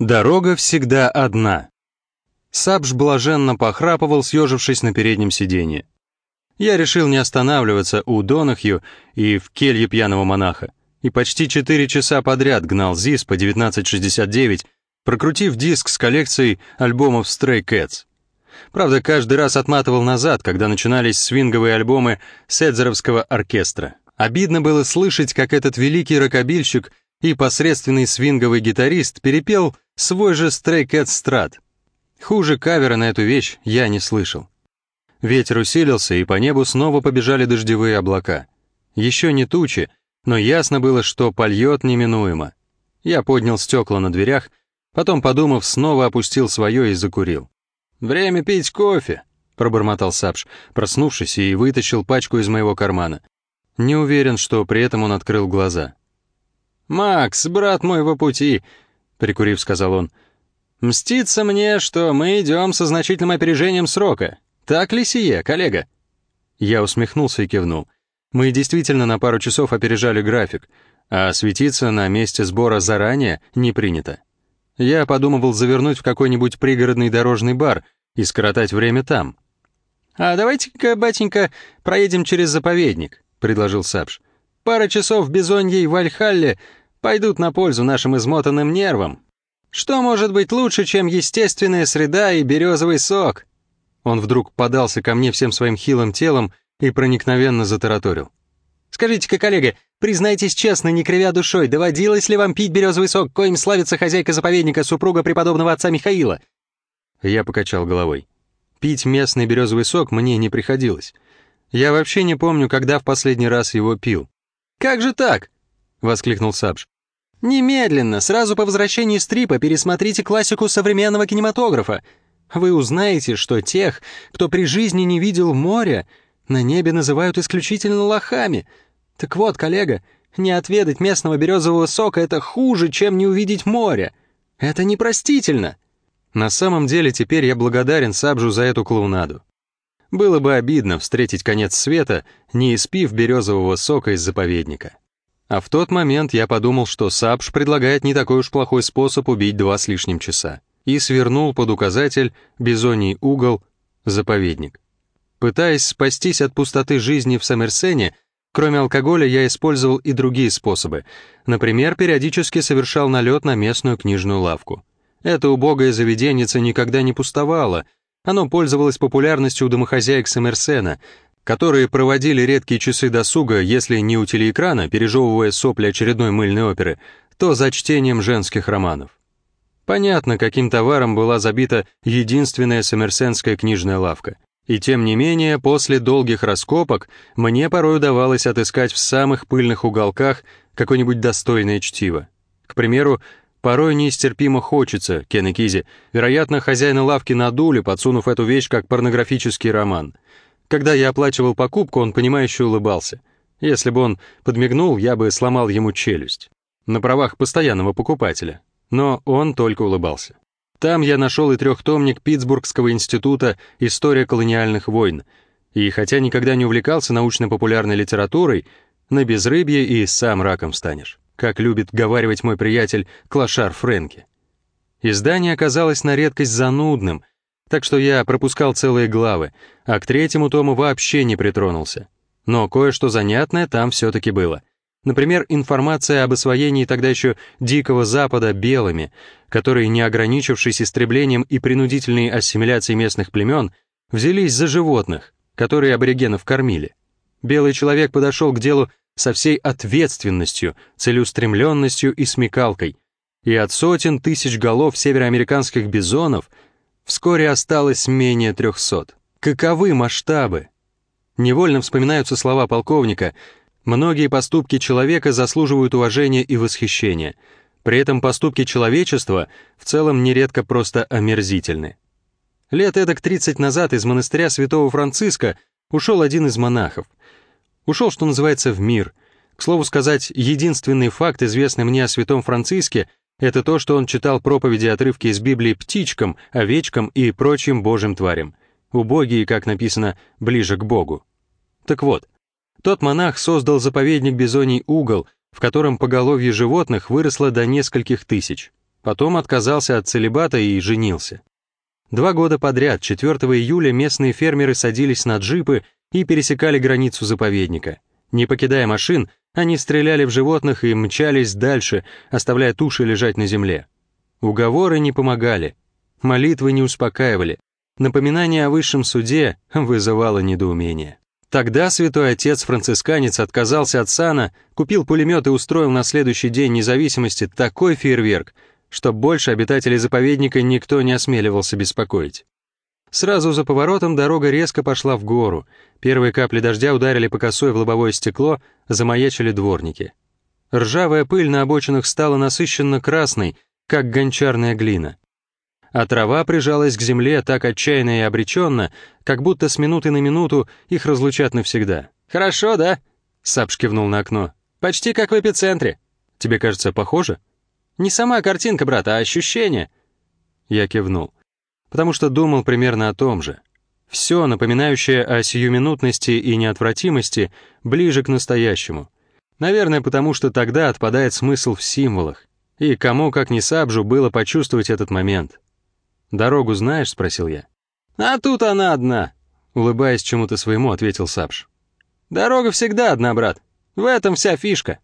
Дорога всегда одна. Сабж блаженно похрапывал, съежившись на переднем сиденье. Я решил не останавливаться у Донахью и в келье пьяного монаха, и почти четыре часа подряд гнал ЗИС по 1969, прокрутив диск с коллекцией альбомов Stray Cats. Правда, каждый раз отматывал назад, когда начинались свинговые альбомы Седзеровского оркестра. Обидно было слышать, как этот великий рокобильщик и посредственный свинговый гитарист перепел свой же Stray Cat Strat. Хуже кавера на эту вещь я не слышал. Ветер усилился, и по небу снова побежали дождевые облака. Еще не тучи, но ясно было, что польет неминуемо. Я поднял стекла на дверях, потом, подумав, снова опустил свое и закурил. «Время пить кофе», — пробормотал Сапш, проснувшись и вытащил пачку из моего кармана. Не уверен, что при этом он открыл глаза. «Макс, брат мой во пути», — прикурив, сказал он. «Мстится мне, что мы идем со значительным опережением срока. Так ли сие, коллега?» Я усмехнулся и кивнул. Мы действительно на пару часов опережали график, а светиться на месте сбора заранее не принято. Я подумывал завернуть в какой-нибудь пригородный дорожный бар и скоротать время там. «А давайте-ка, батенька, проедем через заповедник», — предложил Сапш. «Пара часов в Бизонье и Вальхалле пойдут на пользу нашим измотанным нервам. Что может быть лучше, чем естественная среда и березовый сок?» Он вдруг подался ко мне всем своим хилым телом и проникновенно затараторил. «Скажите-ка, коллега, признайтесь честно, не кривя душой, доводилось ли вам пить березовый сок, коим славится хозяйка заповедника, супруга преподобного отца Михаила?» Я покачал головой. Пить местный березовый сок мне не приходилось. Я вообще не помню, когда в последний раз его пил. «Как же так?» — воскликнул Сабж. «Немедленно, сразу по возвращении стрипа пересмотрите классику современного кинематографа. Вы узнаете, что тех, кто при жизни не видел моря, на небе называют исключительно лохами. Так вот, коллега, не отведать местного березового сока — это хуже, чем не увидеть море. Это непростительно». На самом деле теперь я благодарен Сабжу за эту клоунаду. Было бы обидно встретить конец света, не испив березового сока из заповедника. А в тот момент я подумал, что Сапш предлагает не такой уж плохой способ убить два с лишним часа, и свернул под указатель «Бизоний угол», «Заповедник». Пытаясь спастись от пустоты жизни в Саммерсене, кроме алкоголя я использовал и другие способы. Например, периодически совершал налет на местную книжную лавку. Это убогое заведенница никогда не пустовало, оно пользовалось популярностью у домохозяек Саммерсена, которые проводили редкие часы досуга, если не у телеэкрана, пережевывая сопли очередной мыльной оперы, то за чтением женских романов. Понятно, каким товаром была забита единственная сомерсенская книжная лавка. И тем не менее, после долгих раскопок мне порой удавалось отыскать в самых пыльных уголках какое-нибудь достойное чтиво. К примеру, порой нестерпимо хочется, Кен Кизи, вероятно, хозяина лавки надули, подсунув эту вещь как порнографический роман — когда я оплачивал покупку, он понимающе улыбался. Если бы он подмигнул, я бы сломал ему челюсть. На правах постоянного покупателя. Но он только улыбался. Там я нашел и трехтомник Питтсбургского института «История колониальных войн», и хотя никогда не увлекался научно-популярной литературой, на безрыбье и сам раком станешь, как любит говаривать мой приятель Клашар Фрэнки. Издание оказалось на редкость занудным, так что я пропускал целые главы, а к третьему тому вообще не притронулся. Но кое-что занятное там все-таки было. Например, информация об освоении тогда еще Дикого Запада белыми, которые, не ограничившись истреблением и принудительной ассимиляцией местных племен, взялись за животных, которые аборигенов кормили. Белый человек подошел к делу со всей ответственностью, целеустремленностью и смекалкой, и от сотен тысяч голов североамериканских бизонов — Вскоре осталось менее трехсот. Каковы масштабы? Невольно вспоминаются слова полковника «Многие поступки человека заслуживают уважения и восхищения. При этом поступки человечества в целом нередко просто омерзительны». Лет эдак 30 назад из монастыря святого Франциска ушел один из монахов. Ушел, что называется, в мир. К слову сказать, единственный факт, известный мне о святом Франциске — это то, что он читал проповеди отрывки из Библии птичкам, овечкам и прочим божьим тварям. Убогие, как написано, ближе к Богу. Так вот, тот монах создал заповедник Бизоний угол, в котором поголовье животных выросло до нескольких тысяч. Потом отказался от целебата и женился. Два года подряд, 4 июля, местные фермеры садились на джипы и пересекали границу заповедника. Не покидая машин, они стреляли в животных и мчались дальше, оставляя туши лежать на земле. Уговоры не помогали, молитвы не успокаивали, напоминание о высшем суде вызывало недоумение. Тогда святой отец-францисканец отказался от сана, купил пулемет и устроил на следующий день независимости такой фейерверк, что больше обитателей заповедника никто не осмеливался беспокоить. Сразу за поворотом дорога резко пошла в гору. Первые капли дождя ударили по косой в лобовое стекло, замаячили дворники. Ржавая пыль на обочинах стала насыщенно красной, как гончарная глина а трава прижалась к земле так отчаянно и обреченно, как будто с минуты на минуту их разлучат навсегда. «Хорошо, да?» — Сапш кивнул на окно. «Почти как в эпицентре. Тебе кажется, похоже?» «Не сама картинка, брат, а ощущение». Я кивнул, потому что думал примерно о том же. Все, напоминающее о сиюминутности и неотвратимости, ближе к настоящему. Наверное, потому что тогда отпадает смысл в символах. И кому, как ни Сабжу, было почувствовать этот момент. «Дорогу знаешь?» — спросил я. «А тут она одна», — улыбаясь чему-то своему, ответил Сапш. «Дорога всегда одна, брат. В этом вся фишка».